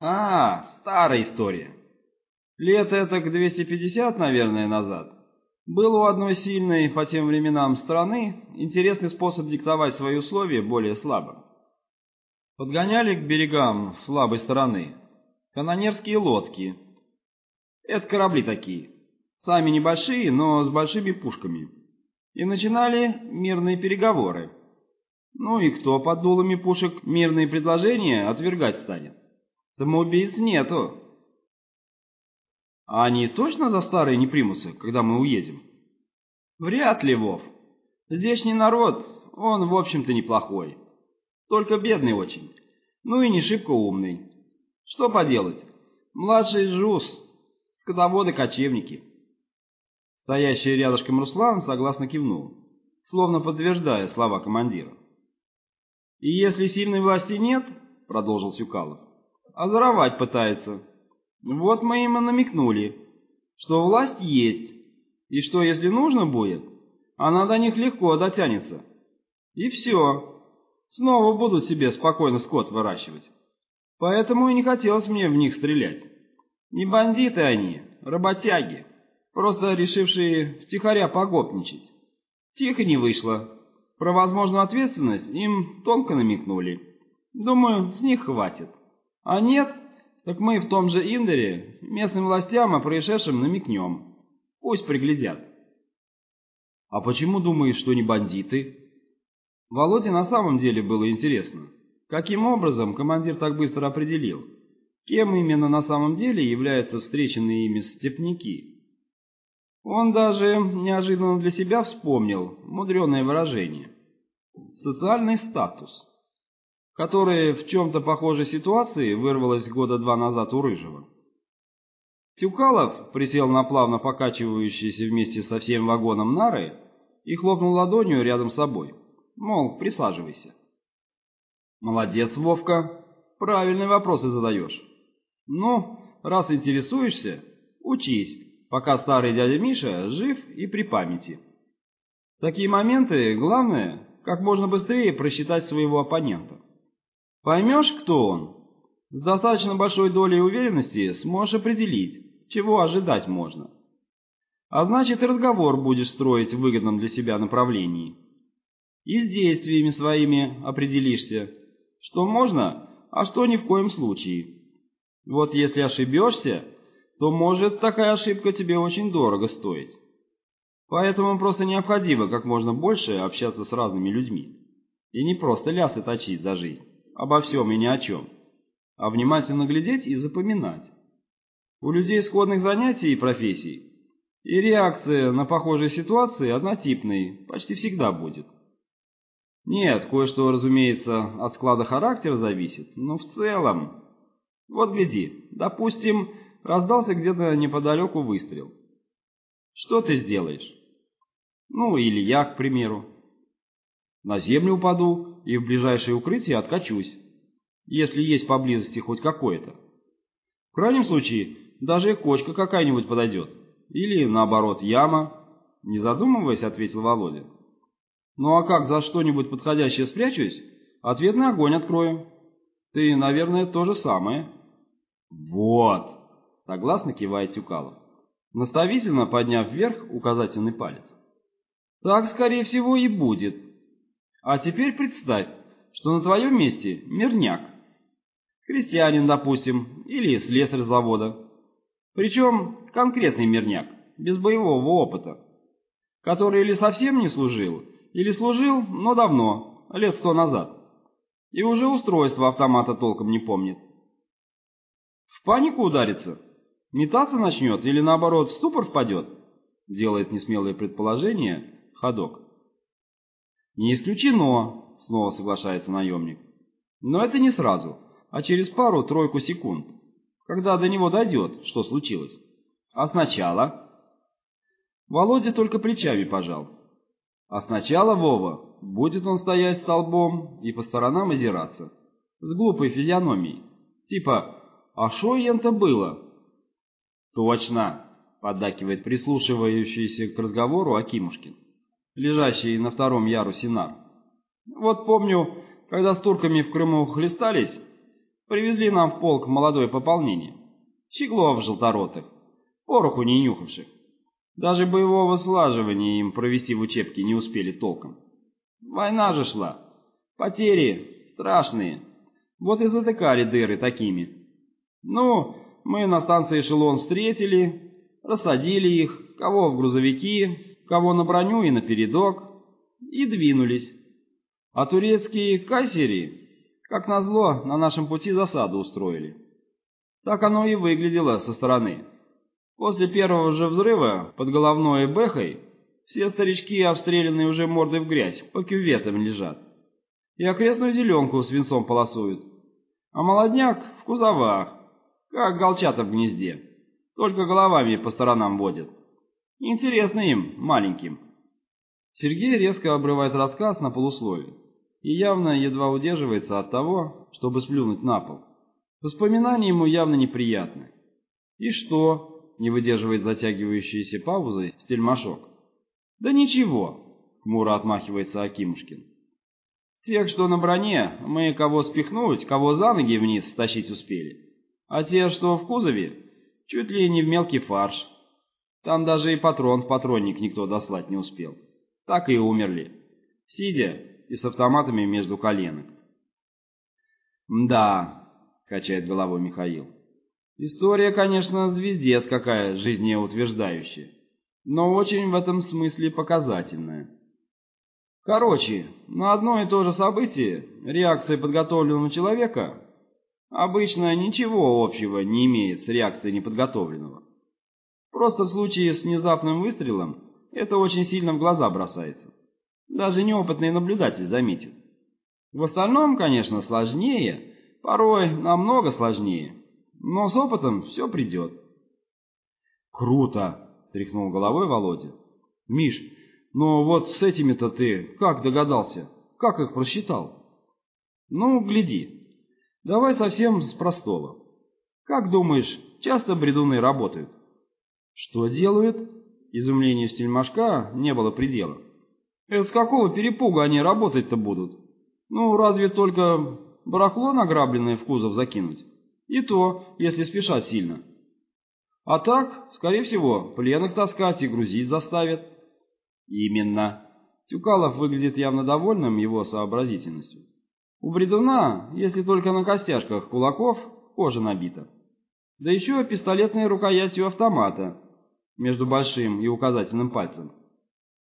А, старая история. Лет это к 250, наверное, назад. Был у одной сильной по тем временам страны интересный способ диктовать свои условия более слабым. Подгоняли к берегам слабой стороны канонерские лодки. Это корабли такие, сами небольшие, но с большими пушками. И начинали мирные переговоры. Ну и кто под дулами пушек мирные предложения отвергать станет? Самоубийц нету. А они точно за старые не примутся, когда мы уедем? Вряд ли, Вов. Здешний народ, он, в общем-то, неплохой. Только бедный очень. Ну и не шибко умный. Что поделать? Младший жус, скотоводы-кочевники. Стоящий рядышком Руслан согласно кивнул, словно подтверждая слова командира. «И если сильной власти нет, — продолжил Сюкалов, — озоровать пытается. Вот мы им и намекнули, что власть есть, и что, если нужно будет, она до них легко дотянется. И все. Снова будут себе спокойно скот выращивать. Поэтому и не хотелось мне в них стрелять. Не бандиты они, работяги, просто решившие втихаря погопничать. Тихо не вышло. Про возможную ответственность им тонко намекнули. Думаю, с них хватит. А нет, так мы в том же Индере местным властям о происшедшем намекнем. Пусть приглядят. А почему думаешь, что не бандиты? Володе на самом деле было интересно. Каким образом командир так быстро определил, кем именно на самом деле являются встреченные ими степняки? Он даже неожиданно для себя вспомнил мудреное выражение «социальный статус», которое в чем-то похожей ситуации вырвалось года два назад у Рыжего. Тюкалов присел на плавно покачивающиеся вместе со всем вагоном нары и хлопнул ладонью рядом с собой, мол, присаживайся. Молодец, Вовка, правильные вопросы задаешь. Ну, раз интересуешься, учись, пока старый дядя Миша жив и при памяти. Такие моменты главное, как можно быстрее просчитать своего оппонента. Поймешь, кто он, с достаточно большой долей уверенности сможешь определить, чего ожидать можно. А значит, и разговор будешь строить в выгодном для себя направлении. И с действиями своими определишься, что можно, а что ни в коем случае. Вот если ошибешься, то может такая ошибка тебе очень дорого стоить. Поэтому просто необходимо как можно больше общаться с разными людьми. И не просто лясы точить за жизнь, обо всем и ни о чем, а внимательно глядеть и запоминать. У людей сходных занятий и профессий, и реакция на похожие ситуации однотипной почти всегда будет. Нет, кое-что, разумеется, от склада характера зависит, но в целом... Вот гляди, допустим, раздался где-то неподалеку выстрел. Что ты сделаешь? Ну, или я, к примеру. На землю упаду и в ближайшее укрытие откачусь, если есть поблизости хоть какое-то. В крайнем случае, даже кочка какая-нибудь подойдет. Или, наоборот, яма. Не задумываясь, ответил Володя. Ну а как за что-нибудь подходящее спрячусь, ответный огонь открою. Ты, наверное, то же самое. Вот, согласно кивает Тюкалов, наставительно подняв вверх указательный палец. Так, скорее всего, и будет. А теперь представь, что на твоем месте мирняк. Крестьянин, допустим, или слесарь завода. Причем конкретный мирняк, без боевого опыта, который или совсем не служил, или служил, но давно, лет сто назад. И уже устройство автомата толком не помнит. В панику ударится? Метаться начнет или наоборот в ступор впадет? Делает несмелое предположение ходок. Не исключено, снова соглашается наемник. Но это не сразу, а через пару-тройку секунд, когда до него дойдет, что случилось. А сначала... Володя только плечами пожал. А сначала, Вова, будет он стоять столбом и по сторонам озираться. С глупой физиономией. Типа «А шо ента было?» «Точно!» — поддакивает прислушивающийся к разговору Акимушкин, лежащий на втором ярусе нар. «Вот помню, когда с турками в Крыму хлестались, Привезли нам в полк молодое пополнение. Щеглов желторотых, пороху не нюхавших. Даже боевого слаживания им провести в учебке не успели толком. Война же шла. Потери страшные. Вот и затыкали дыры такими. Ну, мы на станции эшелон встретили, рассадили их, кого в грузовики, кого на броню и на передок, и двинулись. А турецкие кассери, как назло, на нашем пути засаду устроили. Так оно и выглядело со стороны. После первого же взрыва под головной бэхой все старички, обстрелянные уже мордой в грязь, по кюветам лежат. И окрестную зеленку свинцом полосуют. А молодняк в кузовах, как голчата в гнезде. Только головами по сторонам водят. Интересно им, маленьким. Сергей резко обрывает рассказ на полусловие и явно едва удерживается от того, чтобы сплюнуть на пол. Воспоминания ему явно неприятны. «И что?» — не выдерживает затягивающиеся паузы стельмашок. «Да ничего», — хмуро отмахивается Акимушкин. «Тех, что на броне, мы кого спихнуть, кого за ноги вниз стащить успели. А те, что в кузове, чуть ли не в мелкий фарш. Там даже и патрон в патронник никто дослать не успел. Так и умерли, сидя и с автоматами между коленок. «Да», — качает головой Михаил, — «история, конечно, звездец какая жизнеутверждающая, но очень в этом смысле показательная». Короче, на одно и то же событие реакция подготовленного человека обычно ничего общего не имеет с реакцией неподготовленного. Просто в случае с внезапным выстрелом это очень сильно в глаза бросается. Даже неопытный наблюдатель заметит. В остальном, конечно, сложнее, порой намного сложнее, но с опытом все придет. «Круто!» — тряхнул головой Володя. «Миш, но вот с этими-то ты как догадался? Как их просчитал?» «Ну, гляди. Давай совсем с простого. Как думаешь, часто бредуны работают?» «Что делают?» Изумлению стельмашка не было предела. «Это с какого перепуга они работать-то будут? Ну, разве только барахло награбленное в кузов закинуть? И то, если спешат сильно. А так, скорее всего, пленных таскать и грузить заставят». «Именно». Тюкалов выглядит явно довольным его сообразительностью. У бредуна, если только на костяшках кулаков, кожа набита. Да еще пистолетной рукоятью автомата, между большим и указательным пальцем.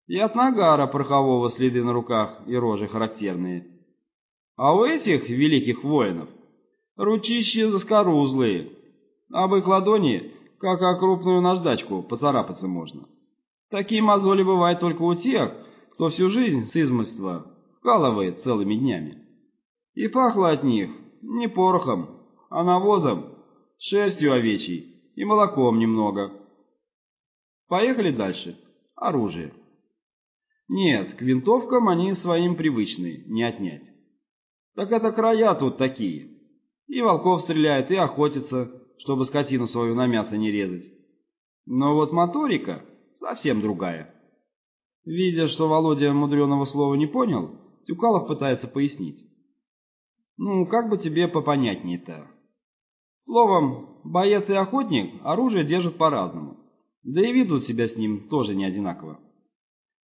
И от нагара порохового следы на руках и рожи характерные. А у этих великих воинов ручища заскорузлые, об их ладони, как о крупную наждачку, поцарапаться можно. Такие мозоли бывают только у тех, кто всю жизнь с измольства вкалывает целыми днями. И пахло от них не порохом, а навозом, шерстью овечьей и молоком немного. Поехали дальше. Оружие. Нет, к винтовкам они своим привычные, не отнять. Так это края тут такие. И волков стреляют, и охотятся, чтобы скотину свою на мясо не резать. Но вот моторика совсем другая. Видя, что Володя мудреного слова не понял, Тюкалов пытается пояснить. Ну, как бы тебе попонятнее-то? Словом, боец и охотник оружие держат по-разному. Да и ведут себя с ним тоже не одинаково.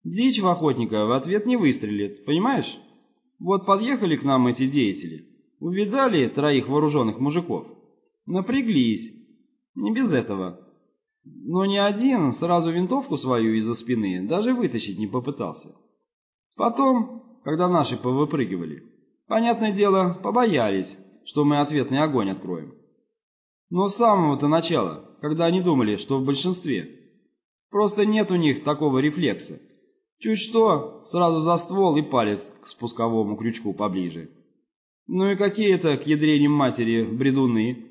Дичь в охотника в ответ не выстрелит, понимаешь? Вот подъехали к нам эти деятели, увидали троих вооруженных мужиков, напряглись, не без этого. Но ни один сразу винтовку свою из-за спины даже вытащить не попытался. Потом, когда наши повыпрыгивали, понятное дело, побоялись, что мы ответный огонь откроем. Но с самого-то начала когда они думали, что в большинстве. Просто нет у них такого рефлекса. Чуть что, сразу за ствол и палец к спусковому крючку поближе. Ну и какие это к ядреням матери бредуны?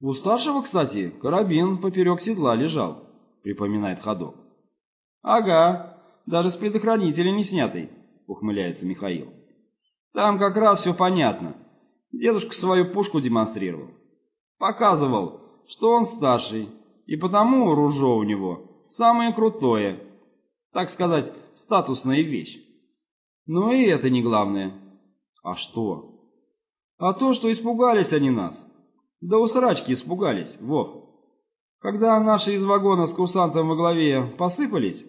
У старшего, кстати, карабин поперек седла лежал, припоминает ходок. Ага, даже с предохранителя не снятый, ухмыляется Михаил. Там как раз все понятно. Дедушка свою пушку демонстрировал. Показывал, что он старший, и потому ружо у него самое крутое, так сказать, статусная вещь. Но и это не главное. А что? А то, что испугались они нас. Да усрачки испугались, Вов. Когда наши из вагона с курсантом во главе посыпались,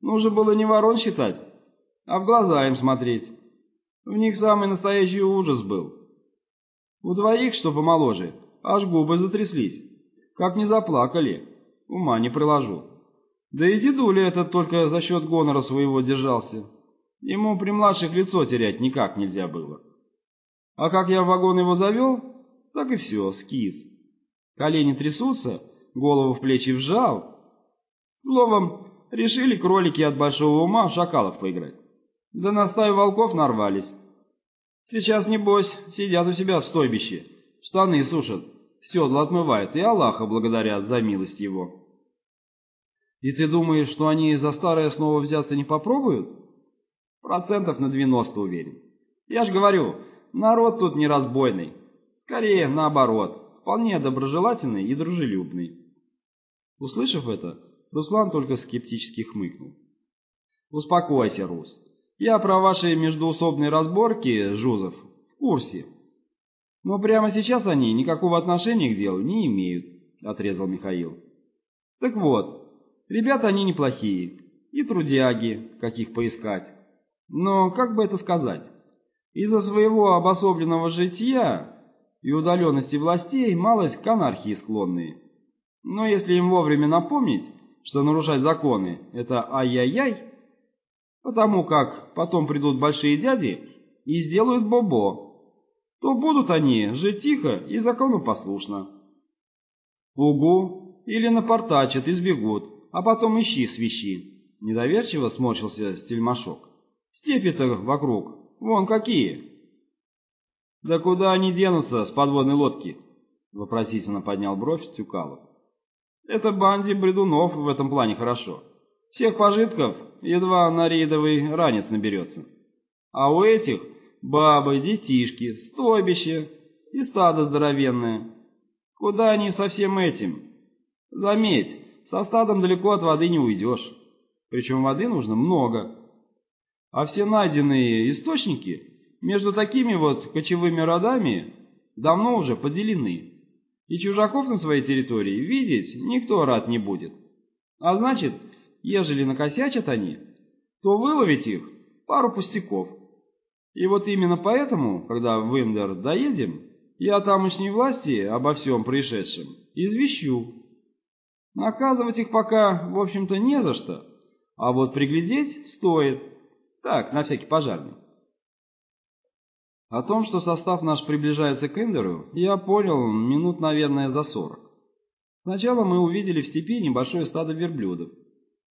нужно было не ворон считать, а в глаза им смотреть. В них самый настоящий ужас был. У двоих, что помоложе, аж губы затряслись. Как не заплакали, ума не приложу. Да и дедуля этот только за счет гонора своего держался. Ему при младших лицо терять никак нельзя было. А как я в вагон его завел, так и все, скис. Колени трясутся, голову в плечи вжал. Словом, решили кролики от большого ума в шакалов поиграть. Да на стаю волков нарвались. Сейчас, небось, сидят у себя в стойбище, штаны сушат, седла отмывают и Аллаха благодарят за милость его. И ты думаешь, что они за старое снова взяться не попробуют? Процентов на 90 уверен. Я ж говорю, народ тут не разбойный. Скорее, наоборот, вполне доброжелательный и дружелюбный. Услышав это, Руслан только скептически хмыкнул. «Успокойся, Рус. Я про ваши междуусобные разборки, Жузов, в курсе. Но прямо сейчас они никакого отношения к делу не имеют, отрезал Михаил. Так вот, ребята они неплохие, и трудяги, каких поискать. Но, как бы это сказать, из-за своего обособленного жития и удаленности властей малость к анархии склонные. Но если им вовремя напомнить, что нарушать законы – это ай-яй-яй, потому как потом придут большие дяди и сделают бобо, то будут они жить тихо и законопослушно. Угу, или напортачат и сбегут, а потом ищи свищи. Недоверчиво сморщился стельмашок. Степи-то вокруг, вон какие. Да куда они денутся с подводной лодки? Вопросительно поднял бровь Тюкалов. Это банде бредунов в этом плане хорошо. Всех пожитков едва на рейдовый ранец наберется. А у этих бабы, детишки, стойбище и стадо здоровенное. Куда они со всем этим? Заметь, со стадом далеко от воды не уйдешь. Причем воды нужно много. А все найденные источники между такими вот кочевыми родами давно уже поделены. И чужаков на своей территории видеть никто рад не будет. А значит, ежели накосячат они, то выловить их пару пустяков. И вот именно поэтому, когда в Индер доедем, я тамошней власти обо всем происшедшем извещу. Наказывать их пока, в общем-то, не за что, а вот приглядеть стоит. Так, на всякий пожарный. О том, что состав наш приближается к Индеру, я понял минут, наверное, за сорок. Сначала мы увидели в степи небольшое стадо верблюдов,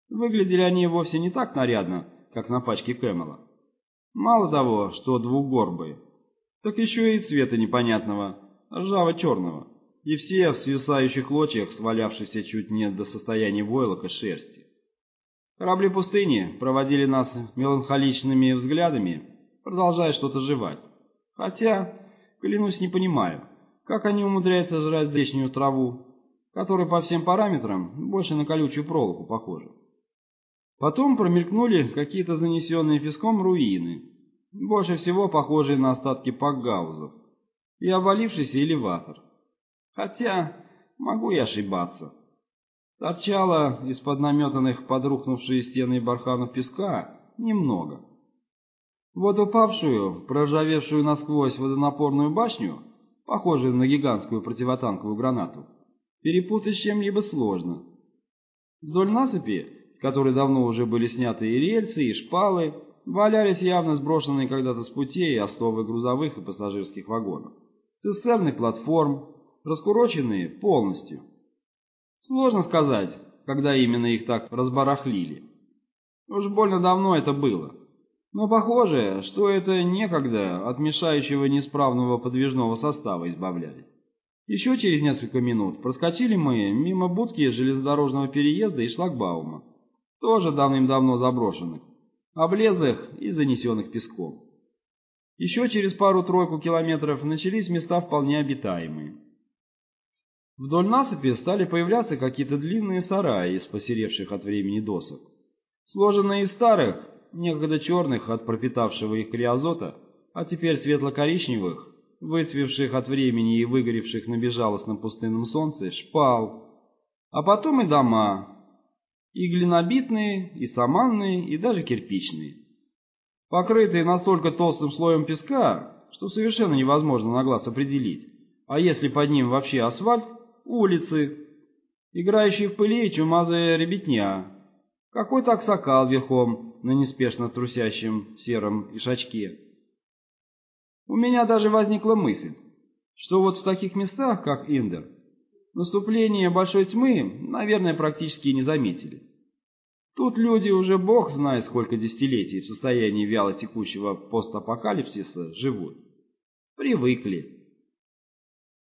Выглядели они вовсе не так нарядно, как на пачке Кэмела. Мало того, что двухгорбые, так еще и цвета непонятного, ржаво-черного, и все в свисающих клочьях, свалявшихся чуть не до состояния войлока шерсти. Корабли пустыни проводили нас меланхоличными взглядами, продолжая что-то жевать. Хотя, клянусь, не понимаю, как они умудряются жрать здешнюю траву, которая по всем параметрам больше на колючую проволоку похожа. Потом промелькнули какие-то занесенные песком руины, больше всего похожие на остатки пакгаузов, и обвалившийся элеватор. Хотя, могу и ошибаться. Торчало из-под наметанных подрухнувшие стены барханов песка немного. Вот упавшую, проржавевшую насквозь водонапорную башню, похожую на гигантскую противотанковую гранату, перепутать с чем-либо сложно. Вдоль насыпи с которой давно уже были сняты и рельсы, и шпалы, валялись явно сброшенные когда-то с путей остовы грузовых и пассажирских вагонов. Цистерны платформ, раскуроченные полностью. Сложно сказать, когда именно их так разбарахлили. Уж больно давно это было. Но похоже, что это некогда от мешающего неисправного подвижного состава избавлялись. Еще через несколько минут проскочили мы мимо будки железнодорожного переезда и шлагбаума тоже давным-давно заброшенных, облезлых и занесенных песком. Еще через пару-тройку километров начались места вполне обитаемые. Вдоль насыпи стали появляться какие-то длинные сараи из посеревших от времени досок, сложенные из старых, некогда черных от пропитавшего их криозота, а теперь светло-коричневых, выцвевших от времени и выгоревших на безжалостном пустынном солнце, шпал, а потом и дома, и глинобитные, и саманные, и даже кирпичные, покрытые настолько толстым слоем песка, что совершенно невозможно на глаз определить, а если под ним вообще асфальт, улицы, играющие в пыли и чумазая ребятня, какой-то аксакал верхом на неспешно трусящем сером ишачке. У меня даже возникла мысль, что вот в таких местах, как Индер, наступление большой тьмы, наверное, практически не заметили. Тут люди уже бог знает сколько десятилетий в состоянии вяло текущего постапокалипсиса живут. Привыкли.